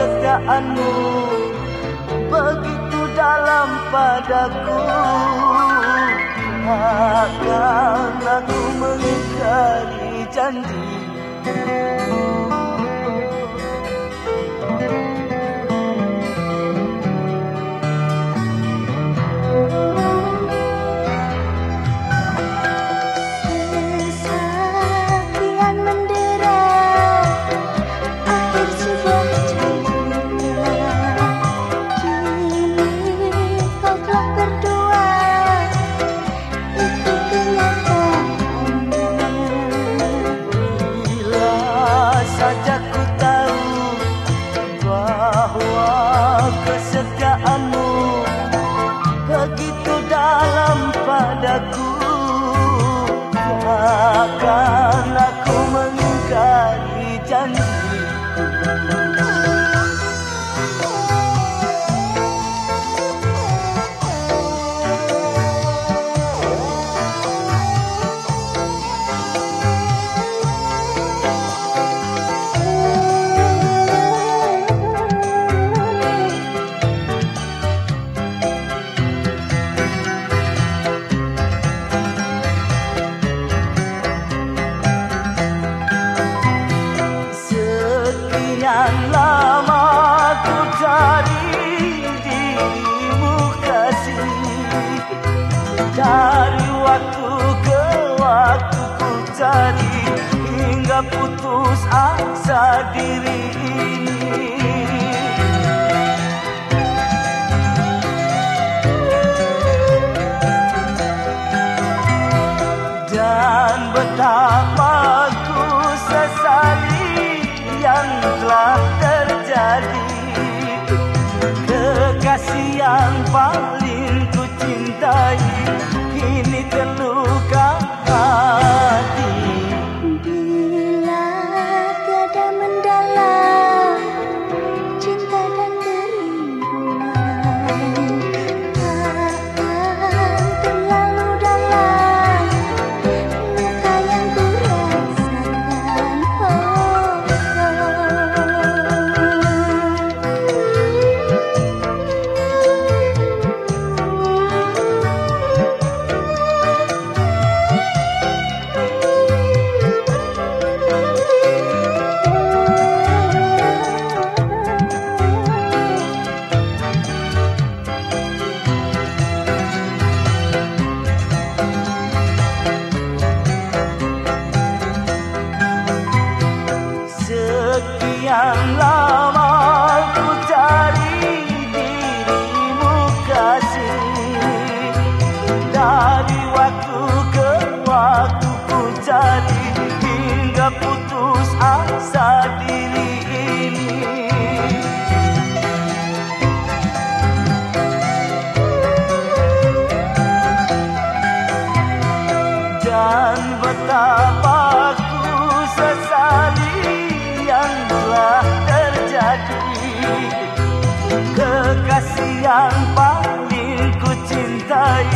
kesetiaanmu begitu dalam padaku. Akan aku mengingkari janji ku cari dirimu kasih. Dari waktu ke waktu ku cari Hingga putus asa diri ini. Dan betapa ku sesali yang telah yang paling ku cintai. Kini terluka Dan betapa ku sesali yang telah terjadi. Kekasih yang paling ku cintai